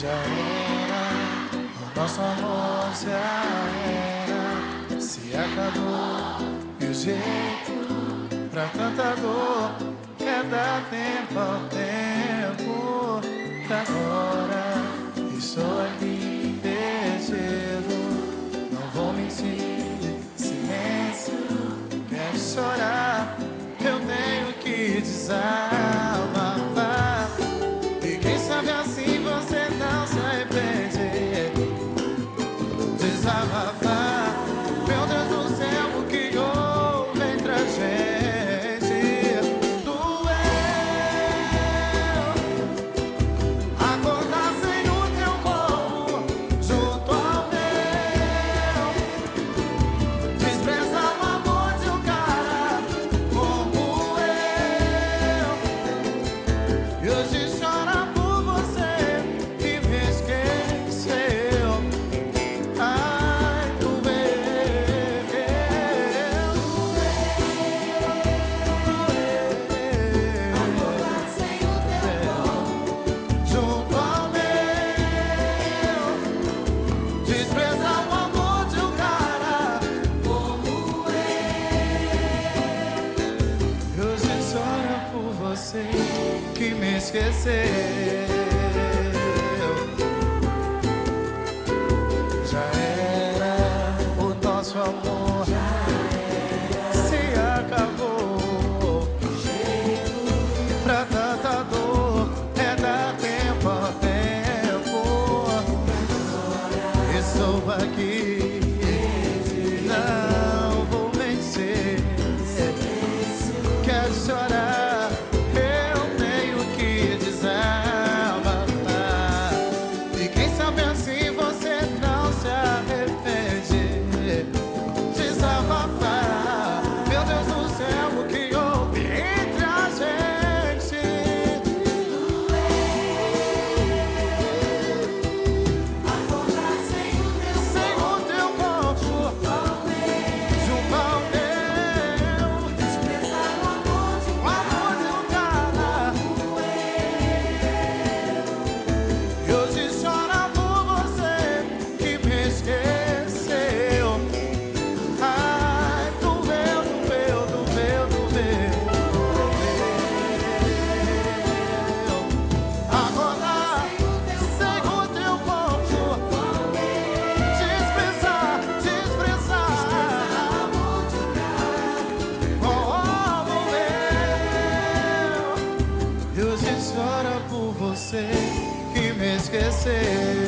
Já era, o nosso amor já era. Se acabou, e o jeito pra tanta dor é dar tempo ao tempo Agora. Estou aqui desejando, não vou mentir, silêncio. Quero chorar, eu tenho que dizer. esqueceu. Já era o nosso amor. Se acabou. Jeito pra tanta dor é dar tempo ao Estou aqui. Não vou vencer. Quero chorar. que me esquecer.